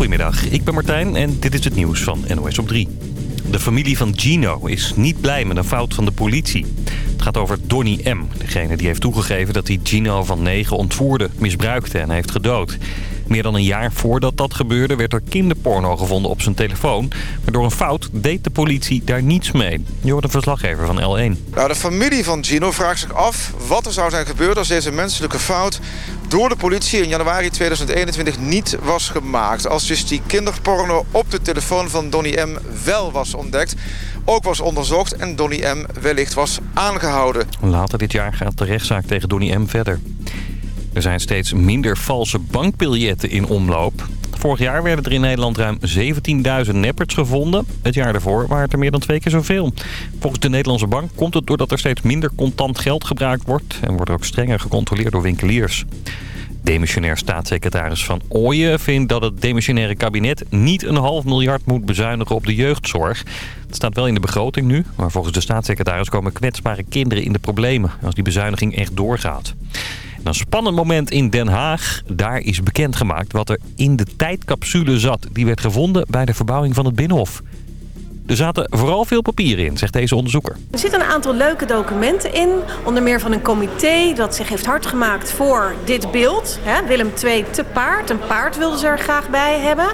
Goedemiddag, ik ben Martijn en dit is het nieuws van NOS op 3. De familie van Gino is niet blij met een fout van de politie. Het gaat over Donny M., degene die heeft toegegeven dat hij Gino van 9 ontvoerde, misbruikte en heeft gedood. Meer dan een jaar voordat dat gebeurde werd er kinderporno gevonden op zijn telefoon. Maar door een fout deed de politie daar niets mee. Je hoort een verslaggever van L1. Nou, de familie van Gino vraagt zich af wat er zou zijn gebeurd als deze menselijke fout door de politie in januari 2021 niet was gemaakt. Als dus die kinderporno op de telefoon van Donny M. wel was ontdekt ook was onderzocht en Donny M. wellicht was aangehouden. Later dit jaar gaat de rechtszaak tegen Donny M. verder. Er zijn steeds minder valse bankbiljetten in omloop. Vorig jaar werden er in Nederland ruim 17.000 nepperts gevonden. Het jaar daarvoor waren het er meer dan twee keer zoveel. Volgens de Nederlandse bank komt het doordat er steeds minder contant geld gebruikt wordt... en wordt er ook strenger gecontroleerd door winkeliers. Demissionair staatssecretaris Van Ooyen vindt dat het demissionaire kabinet niet een half miljard moet bezuinigen op de jeugdzorg. Het staat wel in de begroting nu, maar volgens de staatssecretaris komen kwetsbare kinderen in de problemen als die bezuiniging echt doorgaat. Een spannend moment in Den Haag. Daar is bekendgemaakt wat er in de tijdcapsule zat. Die werd gevonden bij de verbouwing van het Binnenhof. Er zaten vooral veel papieren in, zegt deze onderzoeker. Er zitten een aantal leuke documenten in. Onder meer van een comité dat zich heeft hard gemaakt voor dit beeld. Willem II te paard. Een paard wilden ze er graag bij hebben.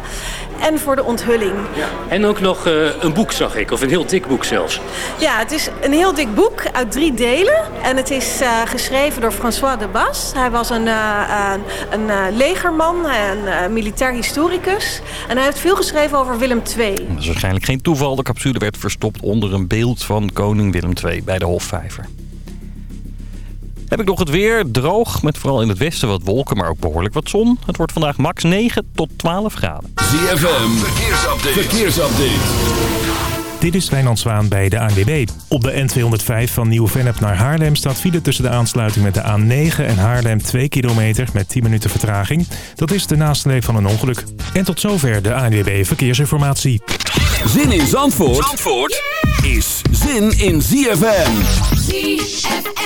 En voor de onthulling. Ja. En ook nog uh, een boek zag ik, of een heel dik boek zelfs. Ja, het is een heel dik boek uit drie delen. En het is uh, geschreven door François de Bas. Hij was een, uh, een, een legerman, een militair historicus. En hij heeft veel geschreven over Willem II. Dat is waarschijnlijk geen toeval capsule werd verstopt onder een beeld van koning Willem II bij de Hofvijver. Heb ik nog het weer. Droog, met vooral in het westen wat wolken, maar ook behoorlijk wat zon. Het wordt vandaag max 9 tot 12 graden. ZFM, verkeersupdate. verkeersupdate. Dit is Wijnand Zwaan bij de ANWB. Op de N205 van Nieuw-Vennep naar Haarlem staat file tussen de aansluiting met de A9 en Haarlem 2 kilometer met 10 minuten vertraging. Dat is de nasleep van een ongeluk. En tot zover de ANWB Verkeersinformatie. Zin in Zandvoort, Zandvoort is zin in ZFM. ZFM.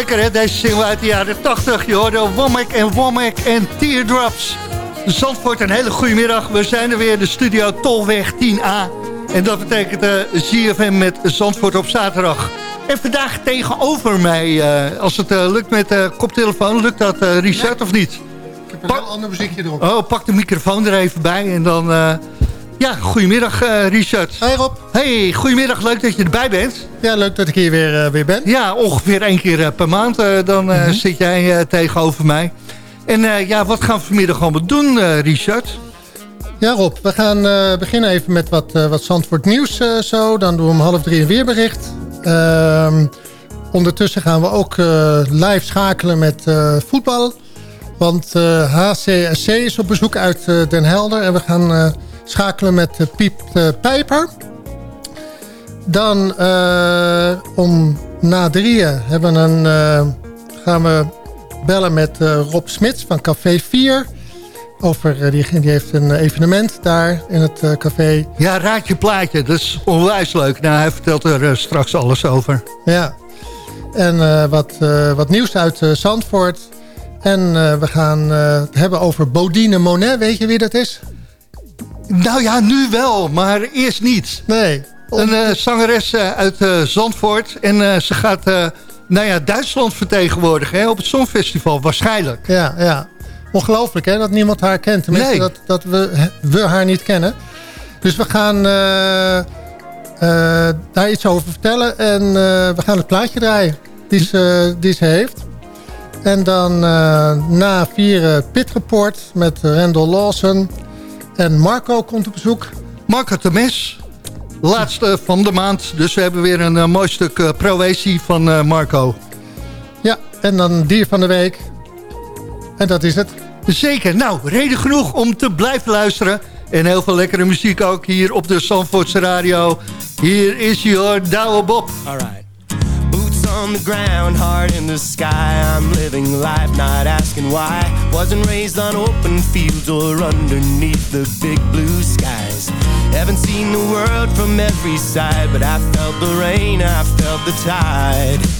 Lekker hè, deze single uit de jaren 80. Je hoorde Womack en Womack en Teardrops. Zandvoort, een hele goede middag. We zijn er weer, de studio Tolweg 10A. En dat betekent uh, eh, ZFM met Zandvoort op zaterdag. En vandaag tegenover mij, uh, als het uh, lukt met de koptelefoon, lukt dat Richard of niet? Ik heb een heel ander muziekje erop. Oh, pak de microfoon er even bij en dan... Ja, goedemiddag uh, Richard. Hey Rob. Hey, goedemiddag. Leuk dat je erbij bent. Ja, leuk dat ik hier weer, uh, weer ben. Ja, ongeveer één keer per maand dan mm -hmm. zit jij tegenover mij. En ja, wat gaan we vanmiddag allemaal doen, Richard? Ja Rob, we gaan beginnen even met wat, wat Zandvoort nieuws zo. Dan doen we om half drie een weerbericht. Ehm, ondertussen gaan we ook live schakelen met voetbal. Want HCSC is op bezoek uit Den Helder. En we gaan schakelen met Piep Pijper. Dan uh, om na drieën hebben een, gaan we bellen met Rob Smits van Café 4. Over, die, die heeft een evenement daar in het café. Ja, raad je plaatje. Dat is onwijs leuk. Nou, hij vertelt er straks alles over. Ja. En wat, wat nieuws uit Zandvoort. En we gaan het hebben over Bodine Monet. Weet je wie dat is? Nou ja, nu wel, maar eerst niet. Nee. Een uh, zangeres uh, uit uh, Zandvoort. En ze gaat nou ja, Duitsland vertegenwoordigen hè, op het Songfestival, waarschijnlijk. Ja, ja. Ongelooflijk hè, dat niemand haar kent. Tenminste, nee. dat, dat we, we haar niet kennen. Dus we gaan daar iets over vertellen. En we gaan het plaatje draaien die ze, die ze heeft. En dan na vier Pit Report met Randall Lawson... En Marco komt op bezoek. Marco Temes, laatste van de maand. Dus we hebben weer een uh, mooi stuk uh, van uh, Marco. Ja, en dan dier van de week. En dat is het. Zeker. Nou, reden genoeg om te blijven luisteren. En heel veel lekkere muziek ook hier op de Zandvoortse Radio. Hier is your Douwe Bob. All right. On the ground, heart in the sky. I'm living life, not asking why. Wasn't raised on open fields or underneath the big blue skies. Haven't seen the world from every side, but I felt the rain, I felt the tide.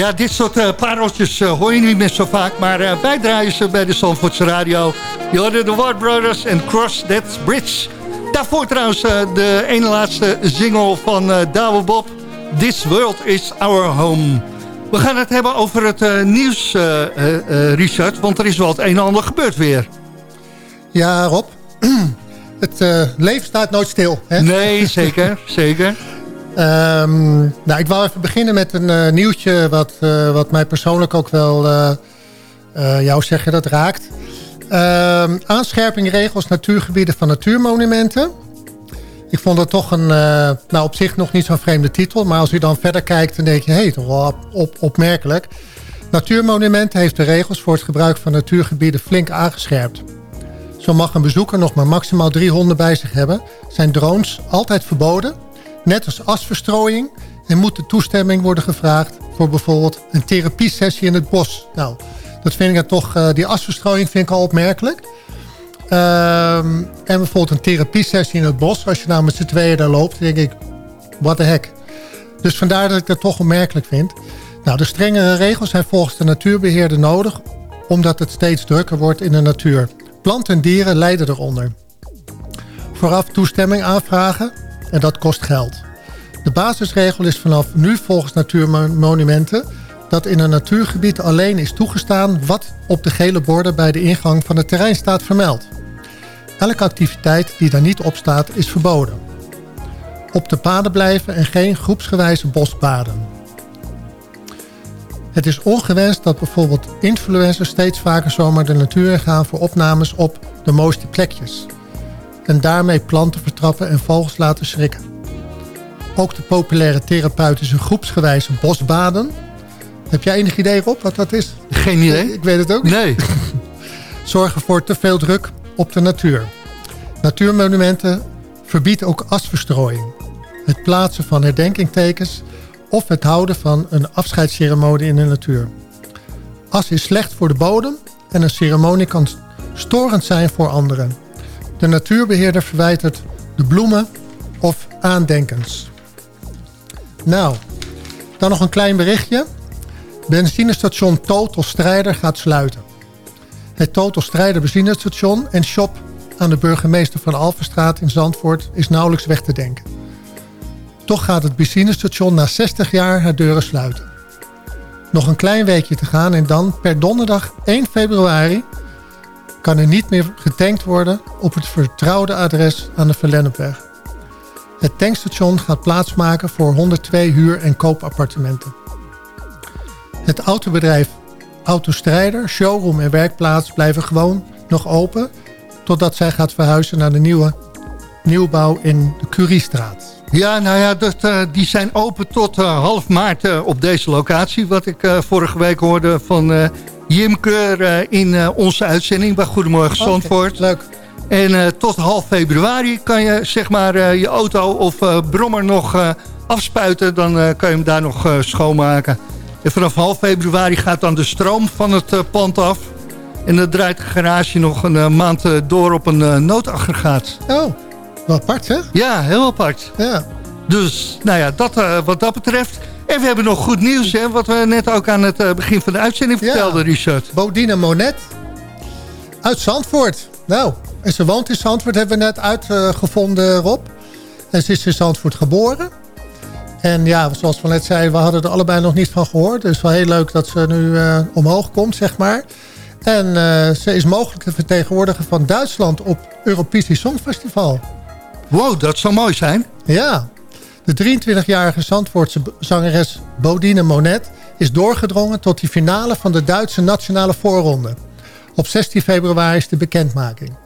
Ja, dit soort uh, pareltjes uh, hoor je niet meer zo vaak. Maar uh, wij draaien ze bij de Zandvoortse Radio. Je hoorde de Ward Brothers en Cross That Bridge. Daarvoor trouwens de ene laatste single van Douwe Bob. This World is Our Home. We gaan het hebben over het nieuws, Richard. Want er is wel het een en ander gebeurd weer. Ja, Rob. het leven staat nooit stil. Hè? Nee, zeker. zeker. Um, nou, ik wou even beginnen met een uh, nieuwtje wat, uh, wat mij persoonlijk ook wel, uh, jou zeggen, dat raakt. Um, aanscherping regels natuurgebieden van natuurmonumenten. Ik vond dat toch een, nou op zich nog niet zo'n vreemde titel. Maar als u dan verder kijkt, dan denk je, hé, hey, toch wel op, opmerkelijk. Natuurmonumenten heeft de regels voor het gebruik van natuurgebieden flink aangescherpt. Zo mag een bezoeker nog maar maximaal drie honden bij zich hebben. Zijn drones altijd verboden net als asverstrooiing. En moet de toestemming worden gevraagd voor bijvoorbeeld een therapiesessie in het bos. Nou, dat vind ik dan toch, uh, die asverstrooiing vind ik al opmerkelijk. Um, en bijvoorbeeld een therapiesessie in het bos. Als je nou met z'n tweeën daar loopt, denk ik, wat de hek. Dus vandaar dat ik dat toch opmerkelijk vind. Nou, de strengere regels zijn volgens de natuurbeheerder nodig... omdat het steeds drukker wordt in de natuur. Planten en dieren lijden eronder. Vooraf toestemming aanvragen en dat kost geld. De basisregel is vanaf nu volgens natuurmonumenten... dat in een natuurgebied alleen is toegestaan... wat op de gele borden bij de ingang van het terrein staat vermeld. Elke activiteit die daar niet op staat is verboden. Op de paden blijven en geen groepsgewijze bospaden. Het is ongewenst dat bijvoorbeeld influencers steeds vaker zomaar de natuur gaan voor opnames op de mooiste plekjes en daarmee planten vertrappen en vogels laten schrikken. Ook de populaire therapeutische groepsgewijze bosbaden. Heb jij enig idee op wat dat is? Geen idee. Ik weet het ook Nee. Zorgen voor te veel druk op de natuur. Natuurmonumenten verbieden ook asverstrooiing. Het plaatsen van herdenkingtekens of het houden van een afscheidsceremonie in de natuur. As is slecht voor de bodem en een ceremonie kan storend zijn voor anderen. De natuurbeheerder verwijtert de bloemen of aandenkens. Nou, dan nog een klein berichtje. Benzinestation Total Strijder gaat sluiten. Het Total Strijder benzinestation en shop aan de burgemeester van Alverstraat in Zandvoort is nauwelijks weg te denken. Toch gaat het benzinestation na 60 jaar haar deuren sluiten. Nog een klein weekje te gaan en dan per donderdag 1 februari kan er niet meer getankt worden op het vertrouwde adres aan de Verlennepweg. Het tankstation gaat plaatsmaken voor 102 huur- en koopappartementen. Het autobedrijf Autostrijder, showroom en werkplaats blijven gewoon nog open... totdat zij gaat verhuizen naar de nieuwe nieuwbouw in de Curiestraat. Ja, nou ja, dat, uh, die zijn open tot uh, half maart uh, op deze locatie. Wat ik vorige week hoorde van Jim Keur eh, in eh, onze uitzending bij Goedemorgen Zandvoort. leuk. En uh, tot half februari kan je zeg maar je auto of brommer nog afspuiten. Dan kan je hem daar nog schoonmaken. En vanaf half februari gaat dan de stroom van het pand af. En dan draait de garage nog een maand door op een noodaggregaat. Oh, wat apart hè? Ja, heel apart. Ja. Dus, nou ja, dat, wat dat betreft... En we hebben nog goed nieuws, hè, wat we net ook aan het eh, begin van de uitzending vertelden, Richard. Bodine Monet uit Zandvoort. Nou, en ze woont in Zandvoort, hebben we net uitgevonden, Rob. En ze is in Zandvoort geboren. En ja, zoals we net zeiden, we hadden er allebei nog niet van gehoord. Dus wel heel leuk dat ze nu uh, omhoog komt, zeg maar. En uh, ze is mogelijk de vertegenwoordiger van Duitsland op Eurovisie Songfestival. Wow, dat zou mooi zijn. Ja, de 23-jarige Zandvoortse zangeres Bodine Monet is doorgedrongen tot die finale van de Duitse nationale voorronde. Op 16 februari is de bekendmaking.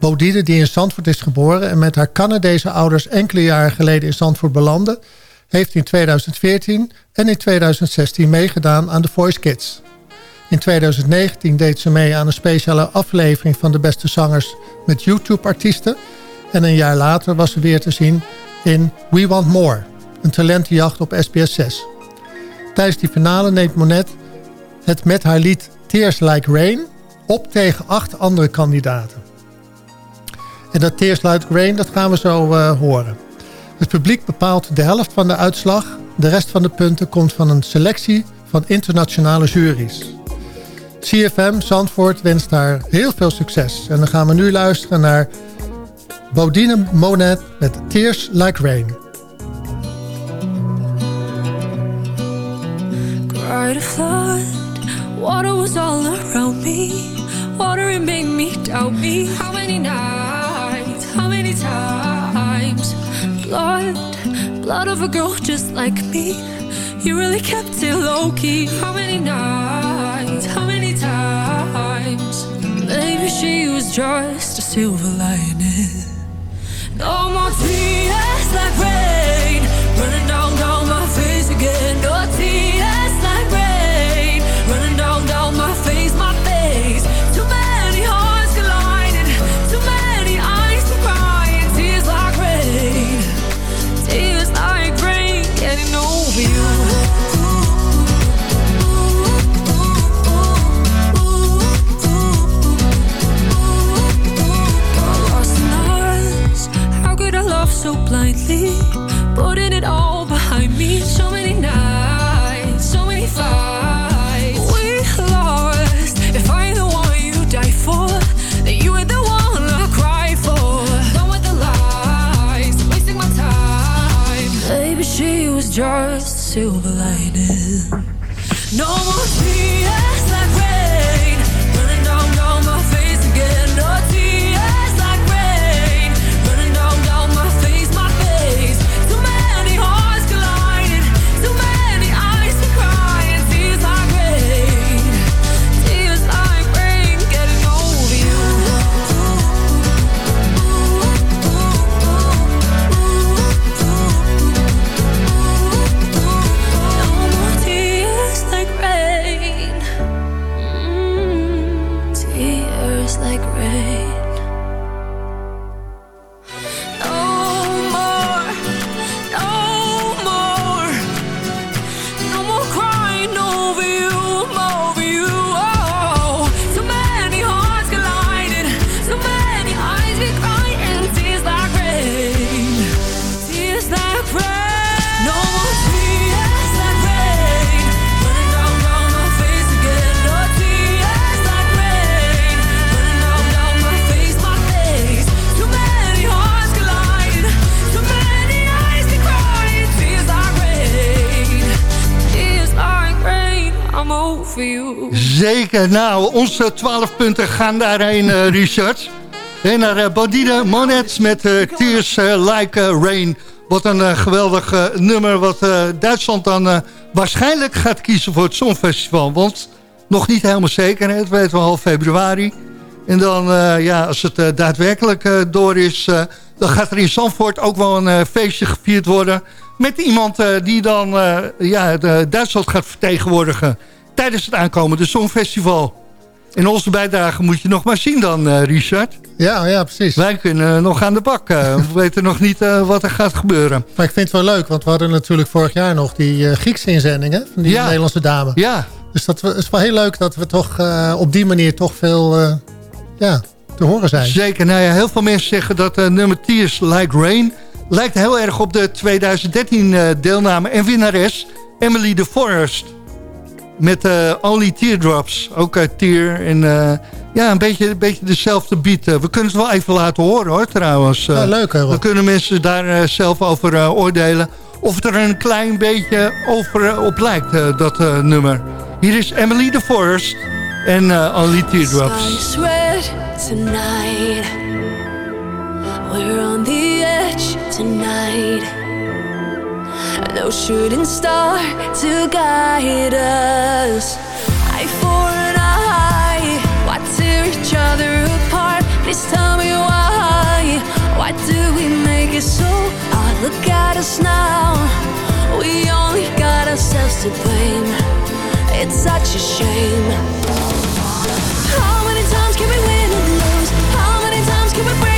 Bodine, die in Zandvoort is geboren en met haar Canadese ouders enkele jaren geleden in Zandvoort belandde, heeft in 2014 en in 2016 meegedaan aan The Voice Kids. In 2019 deed ze mee aan een speciale aflevering van de beste zangers met YouTube-artiesten. En een jaar later was ze weer te zien in We Want More, een talentenjacht op SBS 6. Tijdens die finale neemt Monet het met haar lied Tears Like Rain op tegen acht andere kandidaten. En dat Tears Like Rain, dat gaan we zo uh, horen. Het publiek bepaalt de helft van de uitslag De rest van de punten komt van een selectie van internationale juries. CFM Zandvoort wenst daar heel veel succes. En dan gaan we nu luisteren naar Bodine Monet met Tears Like Rain. Cried a flood, water was all around me. Water it made me doubt me. How many nights, how many times? Blood, blood of a girl just like me. You really kept it low key. How many nights, how many times? Maybe she was just a silver lining. Tears like rain running down down my face again. No tears so blindly? Putting it all behind me. So many nights, so many fights. We lost. If I'm the one you die for, then you ain't the one I cry for. Done with the lies, wasting my time. Maybe she was just silver lining. No more tears Nou, onze 12 punten gaan daarheen, eh, Richard. En naar uh, Bodine Monets met eh, Tears eh, Like eh, Rain. Wat een eh, geweldig eh, nummer wat eh, Duitsland dan eh, waarschijnlijk gaat kiezen voor het Songfestival. Want nog niet helemaal zeker, het weten we half februari. En dan, eh, ja, als het eh, daadwerkelijk eh, door is... eh, dan gaat er in Zandvoort ook wel een eh, feestje gevierd worden... met iemand eh, die dan eh, ja, Duitsland gaat vertegenwoordigen... tijdens het aankomende Songfestival. En onze bijdrage moet je nog maar zien dan, eh, Richard. Ja, ja, precies. Wij kunnen nog aan de bak. eh, we weten nog niet eh, wat er gaat gebeuren. Maar ik vind het wel leuk, want we hadden natuurlijk vorig jaar nog die eh, Griekse inzendingen van die Ja. Nederlandse dame. Ja, Dus dat we- is wel heel leuk dat we toch op die manier toch veel ja, te horen zijn. zeker. Nou ja, heel veel mensen zeggen dat nummer Tears Like Rain... lijkt heel erg op de 2013 eh, deelname en winnares Emily de Forest. Met eh, Only Teardrops. Ook uit Tear. En eh, ja, een beetje, een beetje dezelfde beat. Eh, we kunnen het wel even laten horen hoor, trouwens. Eh, Ja, leuk hè. Dan kunnen mensen daar zelf over eh, oordelen. Of het er een klein beetje over, op lijkt, dat eh, nummer. Hier is Emily de Forest en eh, Only Teardrops. Tonight. We're on the edge tonight. No shooting star to guide us. Eye for an eye. Why tear each other apart? Please tell me why. Why do we make it so hard? Look at us now. We only got ourselves to blame. It's such a shame. How many times can we win and lose? How many times can we break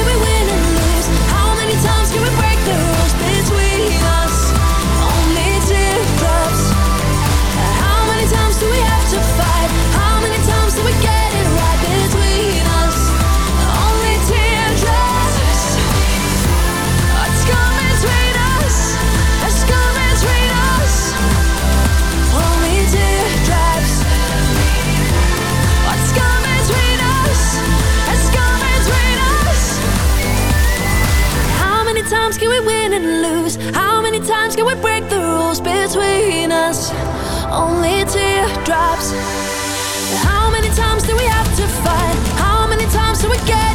can we win and lose? How many times can we break the rules we win and lose? How many times can we break the rules between us? Only teardrops. How many times do we have to fight? How many times do we get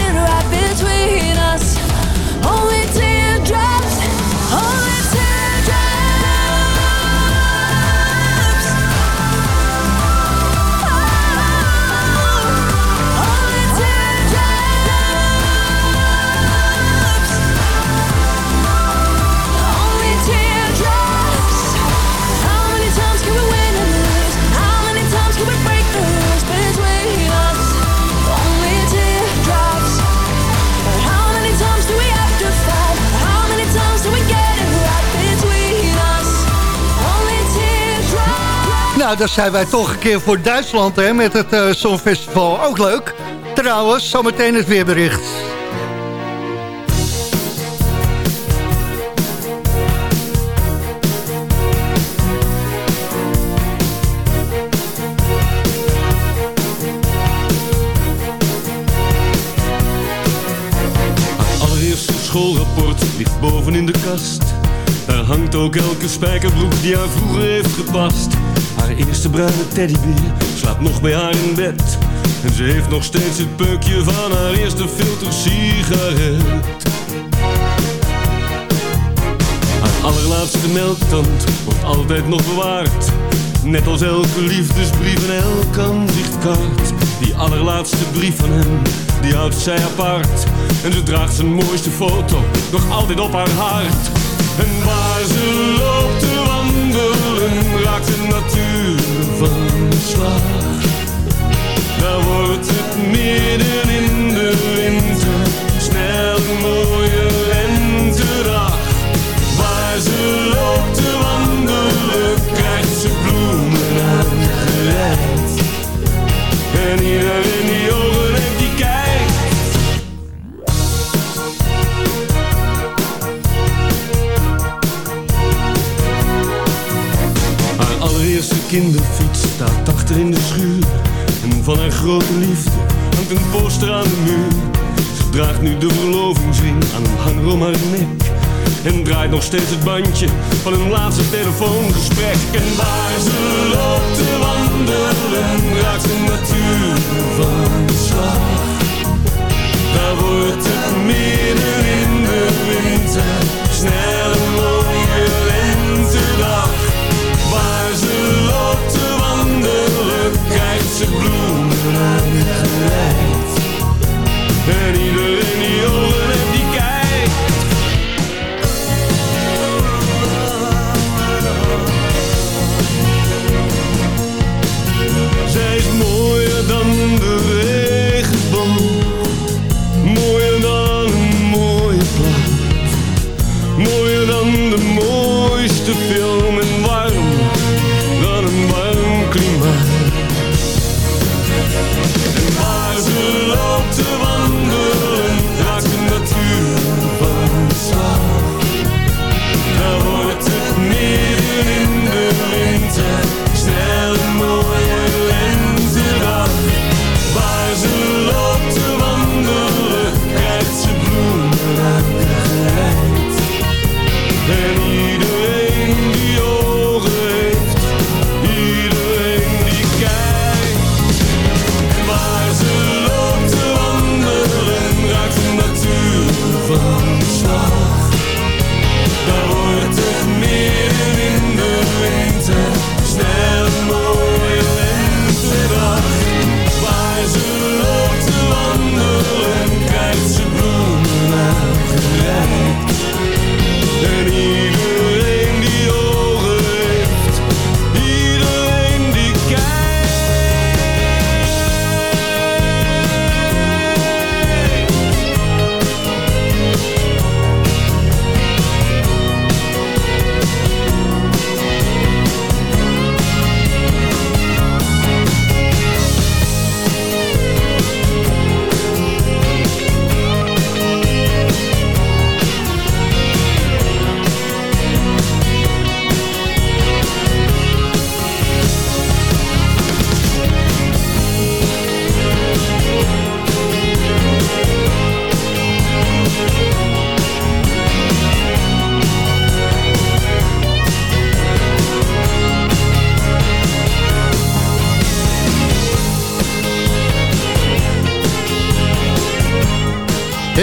Nou, dan zijn wij toch een keer voor Duitsland hè, met het eh Songfestival. Ook leuk. Trouwens, zometeen het weerbericht. Schoolrapport ligt boven in de kast. Daar hangt ook elke spijkerbroek die haar vroeger heeft gepast. Haar eerste bruine teddybeer slaapt nog bij haar in bed. En ze heeft nog steeds het peukje van haar eerste filter sigaret. Haar allerlaatste melktand wordt altijd nog bewaard. Net als elke liefdesbrief en elk aanzichtkaart. Die allerlaatste brief van hem, die houdt zij apart. En ze draagt zijn mooiste foto nog altijd op haar hart. En waar ze loopt te wandelen, raakt de natuur van slag. Daar wordt het midden in de winter, snel een mooie lentedag. Waar ze loopt te wandelen, krijgt ze bloemen aangereikt. En iedereen kinderfiets staat achter in de schuur. En van haar grote liefde hangt een poster aan de muur. Ze draagt nu de verlovingsring aan een hanger om haar nek. En draait nog steeds het bandje van hun laatste telefoongesprek. En waar ze loopt te wandelen,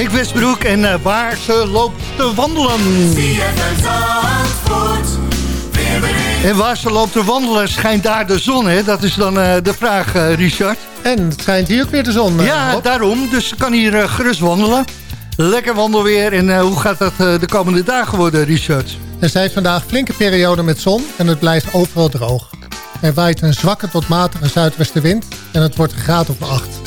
Ik Westbroek en waar ze loopt te wandelen. En waar ze loopt te wandelen schijnt daar de zon, hè? Dat is dan uh, de vraag, uh, Richard. En het schijnt hier ook weer de zon. ja, op. daarom. Dus ze kan hier gerust wandelen. Lekker wandelweer. En hoe gaat dat de komende dagen worden, Richard? Er zijn vandaag flinke perioden met zon en het blijft overal droog. Er waait een zwakke tot matige zuidwestenwind en het wordt een graad of 8.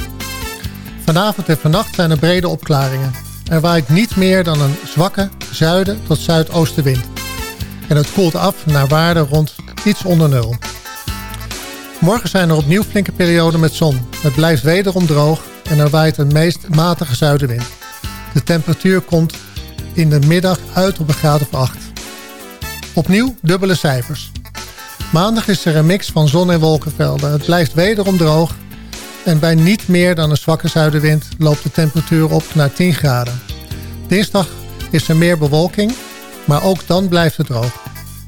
Vanavond en vannacht zijn er brede opklaringen. Er waait niet meer dan een zwakke zuiden tot zuidoostenwind. En het koelt af naar waarde rond iets onder nul. Morgen zijn er opnieuw flinke perioden met zon. Het blijft wederom droog en er waait een meest matige zuidenwind. De temperatuur komt in de middag uit op een graad of 8. Opnieuw dubbele cijfers. Maandag is er een mix van zon- en wolkenvelden. Het blijft wederom droog en bij niet meer dan een zwakke zuidenwind loopt de temperatuur op naar 10 graden. Dinsdag is er meer bewolking, maar ook dan blijft het droog.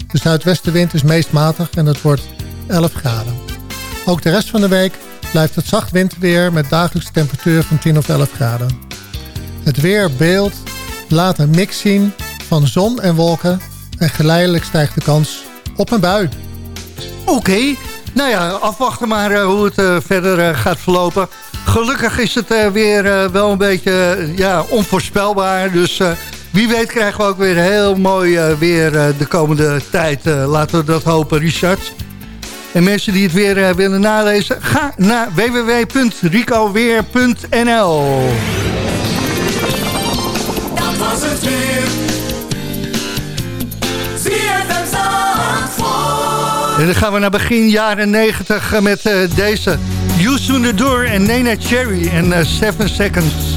De zuidwestenwind is meest matig en het wordt 11 graden. Ook de rest van de week blijft het zacht winterweer met dagelijkse temperatuur van 10 of 11 graden. Het weerbeeld laat een mix zien van zon en wolken en geleidelijk stijgt de kans op een bui. Oké, nou ja, afwachten maar uh, hoe het uh, verder uh, gaat verlopen. Gelukkig is het weer wel een beetje ja, onvoorspelbaar. Dus wie weet krijgen we ook weer heel mooi weer de komende tijd. laten we dat hopen, Richard. En mensen die het weer willen nalezen, ga naar www.ricoweer.nl Dat was het. En dan gaan we naar begin jaren 90 met uh, deze Youssou Door en Nena Cherry en uh, Seven Seconds.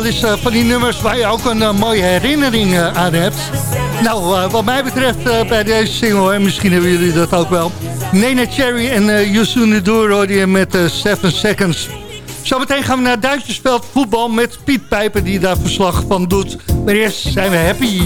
Wel eens van die nummers waar je ook een mooie herinnering aan hebt. Nou, wat mij betreft bij deze single, en misschien hebben jullie dat ook wel. Nene Cherry en uh, Yusun Door je met 7 Seconds. Zometeen gaan we naar Duitsersveld voetbal met Piet Pijper die daar verslag van doet. Maar eerst zijn we happy.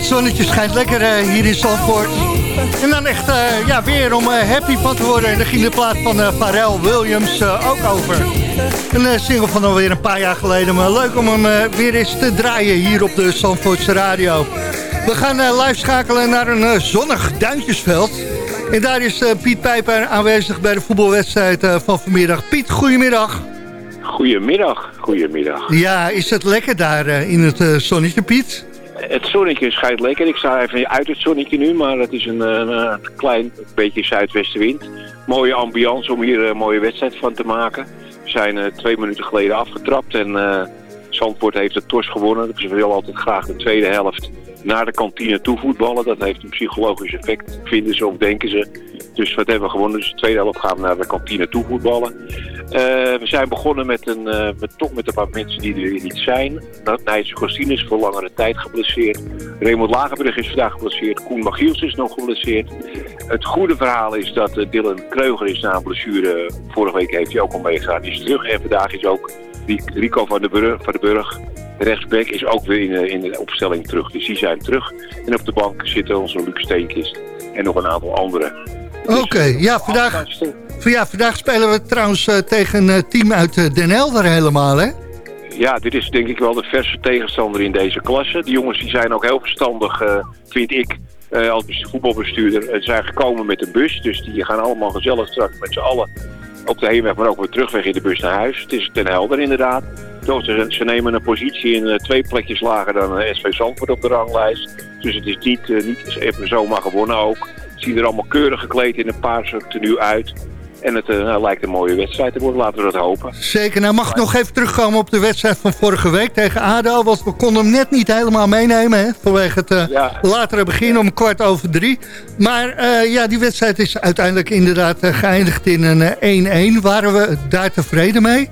Het zonnetje schijnt lekker uh, hier in Zandvoort. En dan echt uh, ja, weer om uh, happy van te worden. En daar ging de plaat van Pharrell Williams ook over. Een single van alweer een paar jaar geleden. Maar leuk om hem weer eens te draaien hier op de Zandvoortse radio. We gaan live schakelen naar een zonnig Duintjesveld. En daar is Piet Pijper aanwezig bij de voetbalwedstrijd van vanmiddag. Piet, goedemiddag. Goedemiddag, goedemiddag. Ja, is het lekker daar in het zonnetje, Piet? Het zonnetje schijnt lekker. Ik sta even uit het zonnetje nu, maar het is een, een, klein beetje zuidwestenwind. Mooie ambiance om hier een mooie wedstrijd van te maken. We zijn uh, twee minuten geleden afgetrapt en uh, Zandvoort heeft het TOS gewonnen. Dus we willen altijd graag de tweede helft naar de kantine toe voetballen. Dat heeft een psychologisch effect, vinden ze of denken ze. Dus wat hebben we gewonnen? Dus de tweede helft gaan we naar de kantine toe voetballen. Uh, we zijn begonnen met, een, uh, met, toch met een paar mensen die er niet zijn. Nijtse Christine is voor langere tijd geblesseerd. Raymond Lagerbrug is vandaag geblesseerd. Koen Magiels is nog geblesseerd. Het goede verhaal is dat uh, Dylan Kreuger is na een blessure. Vorige week heeft hij ook al meegegaan. Die is terug en vandaag is ook Rico van de Burg, van de Burg rechtsback is ook weer in, de- in de opstelling terug. Dus die zijn terug. En op de bank zitten onze Luc Steenkist en nog een aantal anderen. Oké, ja, vandaag, ja, vandaag spelen we trouwens eh, tegen een eh, team uit eh, Den Helder helemaal, hè? Ja, dit is denk ik wel de verse tegenstander in deze klasse. Die jongens die zijn ook heel verstandig, vind ik, als bes- voetbalbestuurder. Ze zijn gekomen met een bus, dus die gaan allemaal gezellig straks met z'n allen op de heenweg, maar ook weer terugweg in de bus naar huis. Het is ten helder inderdaad. Ze, nemen een positie in twee plekjes lager dan SV Zandvoort op de ranglijst. Dus het is niet, niet even zomaar gewonnen ook. Zien er allemaal keurig gekleed in een paarse tenue uit. En het eh, lijkt een mooie wedstrijd te worden, laten we dat hopen. Zeker. Nou, mag ik nog even terugkomen op de wedstrijd van vorige week tegen ADO? Want we konden hem net niet helemaal meenemen, hè? Vanwege het eh, latere begin om kwart over drie. Maar eh, ja, die wedstrijd is uiteindelijk inderdaad geëindigd in een eh, 1-1. Waren we daar tevreden mee?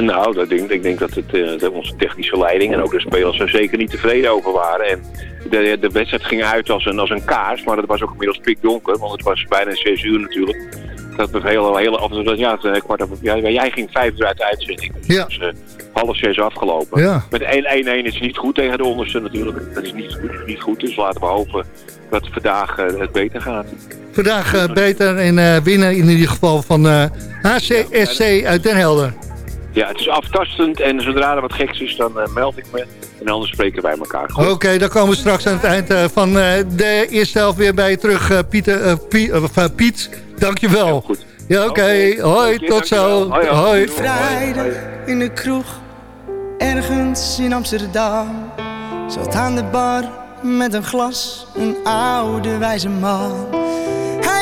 Nou, dat denk, ik denk dat het, eh, dat onze technische leiding en ook de spelers er zeker niet tevreden over waren. En de, de wedstrijd ging uit als een, als een kaars, maar dat was ook inmiddels pikdonker, want het was bijna zes uur natuurlijk. Dat was heel, heel, het ja, het, eh, kwart ja, jij ging vijf uur uit de uitzending. Dus Ja. het eh, half zes afgelopen. Ja. Met 1-1 is niet goed tegen de onderste natuurlijk. Dat is niet, goed- niet goed, dus laten we hopen dat vandaag eh, het beter gaat. Vandaag beter en winnen in ieder geval van HCSC uit Den Helder. Ja, het is aftastend en zodra er wat geks is, dan eh, meld ik me. En anders spreken wij elkaar. Goed. Oké, dan komen we straks aan het eind eh, van eh, de eerste helft weer bij je terug, eh, Pieter, Pie- of, eh, Piet. Dankjewel. Ja, oké. Hoi, tot zo. Hoi. Vrijdag in de kroeg, ergens in Amsterdam. Zat aan de bar met een glas, een oude wijze man.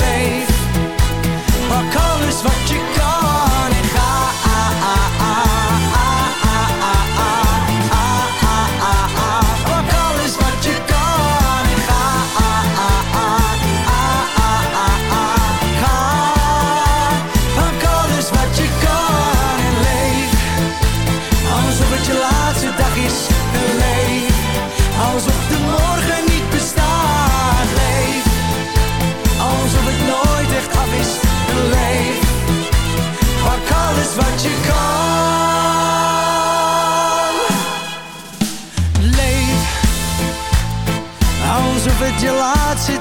Leef pak alles wat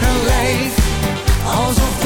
dag is en leef Alsof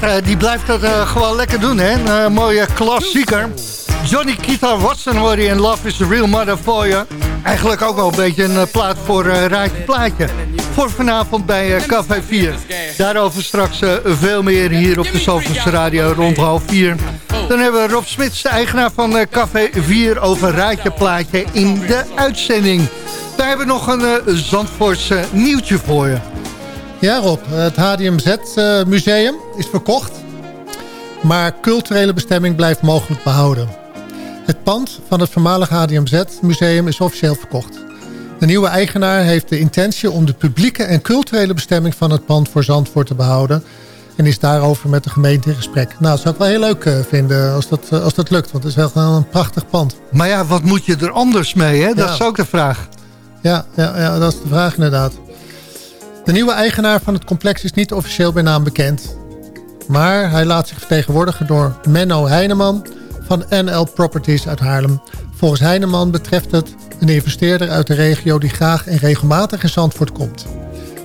Eh, die blijft dat eh, gewoon lekker doen, hè? Een eh, mooie klassieker. Johnny Guitar Watson hoor je in Love is the Real Mother for You. Eigenlijk ook wel een beetje een plaat voor eh Raadje Plaatje. Voor vanavond bij Café 4. Daarover straks veel meer hier op de Zalvoortse Radio rond half 4. Dan hebben we Rob Smits, de eigenaar van Café 4... over Raadje Plaatje in de uitzending. We hebben nog een Zandvoortse nieuwtje voor je. Ja Rob, het HDMZ-museum is verkocht. Maar culturele bestemming blijft mogelijk behouden. Het pand van het voormalige HDMZ-museum is officieel verkocht. De nieuwe eigenaar heeft de intentie om de publieke en culturele bestemming van het pand voor Zandvoort te behouden. En is daarover met de gemeente in gesprek. Nou, dat zou ik wel heel leuk eh, vinden als dat, eh, als dat lukt. Want het is wel een prachtig pand. Maar ja, wat moet je er anders mee, hè? Dat Ja. is ook de vraag. Ja, ja, ja, dat is de vraag inderdaad. De nieuwe eigenaar van het complex is niet officieel bij naam bekend. Maar hij laat zich vertegenwoordigen door Menno Heineman van NL Properties uit Haarlem. Volgens Heineman betreft het een investeerder uit de regio die graag en regelmatig in Zandvoort komt.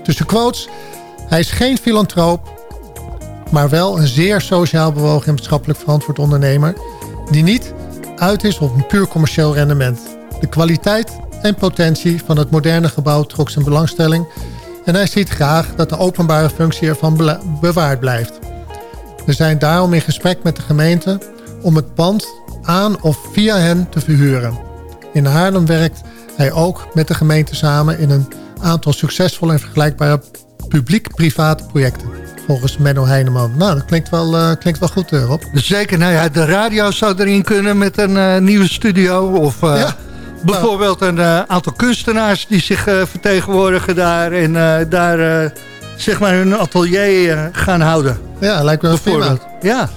Tussen quotes, hij is geen filantroop, maar wel een zeer sociaal bewogen en maatschappelijk verantwoord ondernemer... die niet uit is op een puur commercieel rendement. De kwaliteit en potentie van het moderne gebouw trok zijn belangstelling... en hij ziet graag dat de openbare functie ervan bewaard blijft. We zijn daarom in gesprek met de gemeente om het pand aan of via hen te verhuren. In Haarlem werkt hij ook met de gemeente samen in een aantal succesvolle en vergelijkbare publiek-private projecten. Volgens Menno Heineman. Nou, dat klinkt wel, uh, klinkt wel goed, uh, Rob. Zeker. Nou ja, de radio zou erin kunnen met een uh, nieuwe studio. Of ja, bijvoorbeeld een aantal kunstenaars die zich vertegenwoordigen daar. En daar zeg maar hun atelier gaan houden. Ja, lijkt me wel prima. Ja.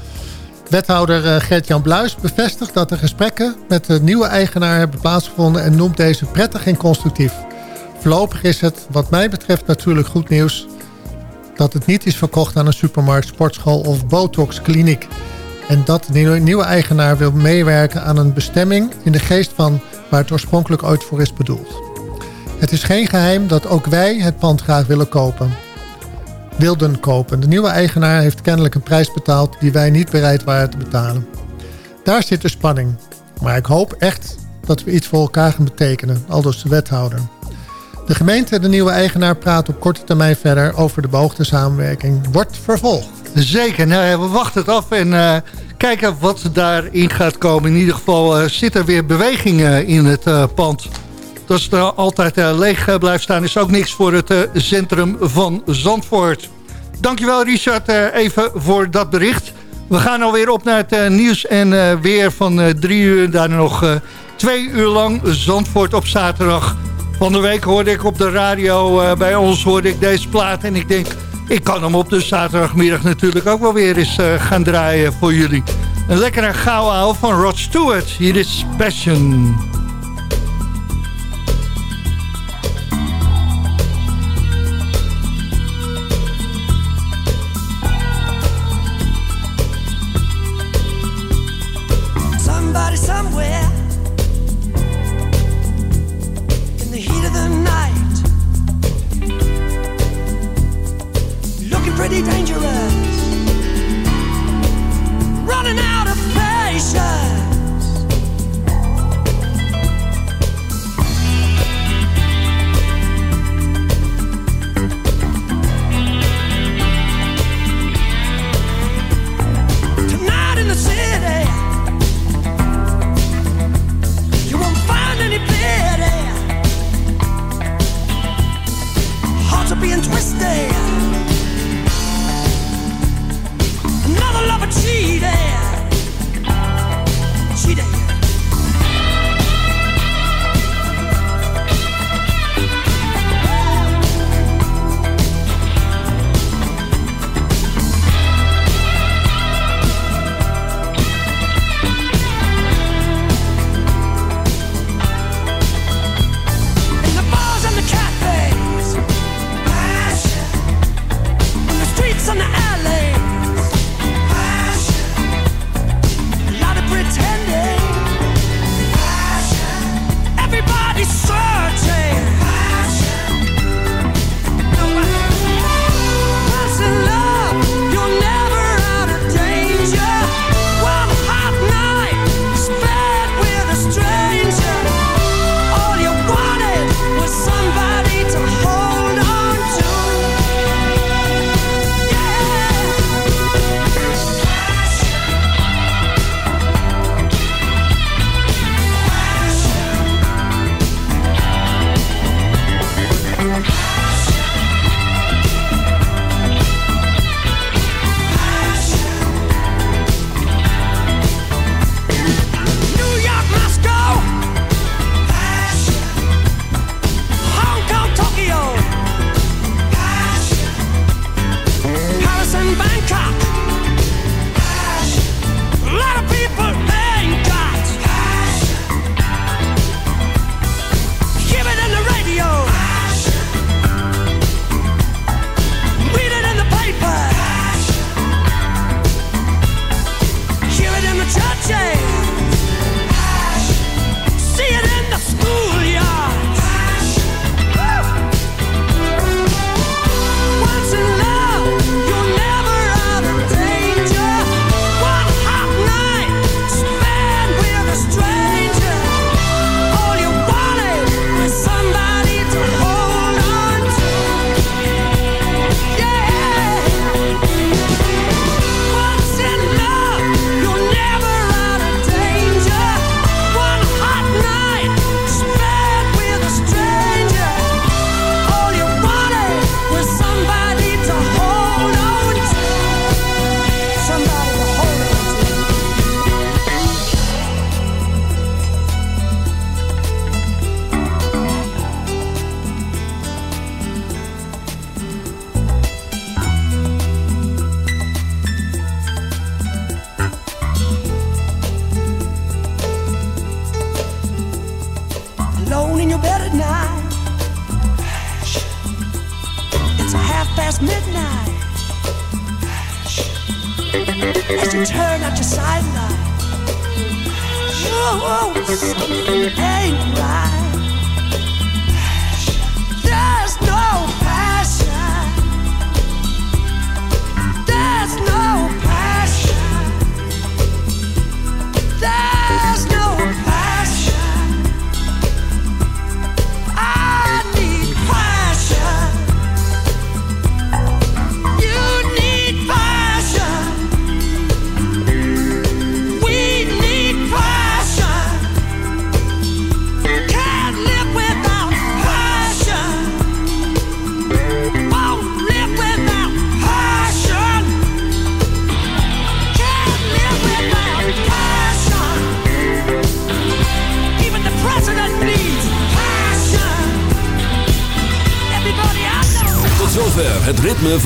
Wethouder Gert-Jan Bluis bevestigt dat de gesprekken met de nieuwe eigenaar hebben plaatsgevonden en noemt deze prettig en constructief. Voorlopig is het wat mij betreft natuurlijk goed nieuws dat het niet is verkocht aan een supermarkt, sportschool of botoxkliniek. En dat de nieuwe eigenaar wil meewerken aan een bestemming in de geest van waar het oorspronkelijk ooit voor is bedoeld. Het is geen geheim dat ook wij het pand graag willen kopen. Wilden kopen. De nieuwe eigenaar heeft kennelijk een prijs betaald die wij niet bereid waren te betalen. Daar zit de spanning. Maar ik hoop echt dat we iets voor elkaar gaan betekenen, aldus de wethouder. De gemeente en de nieuwe eigenaar praten op korte termijn verder over de beoogde samenwerking. Wordt vervolgd. Zeker, nou, we wachten het af en uh, kijken wat daarin gaat komen. In ieder geval uh, zit er weer beweging uh, in het pand. Dat het er altijd leeg blijft staan is ook niks voor het centrum van Zandvoort. Dankjewel Richard even voor dat bericht. We gaan alweer op naar het nieuws en weer van drie uur. Daar nog twee uur lang Zandvoort op zaterdag. Van de week hoorde ik op de radio bij ons hoorde ik deze plaat. En ik denk, ik kan hem op de zaterdagmiddag natuurlijk ook wel weer eens uh, gaan draaien voor jullie. Een lekkere gauw van Rod Stewart. Hier is Passion.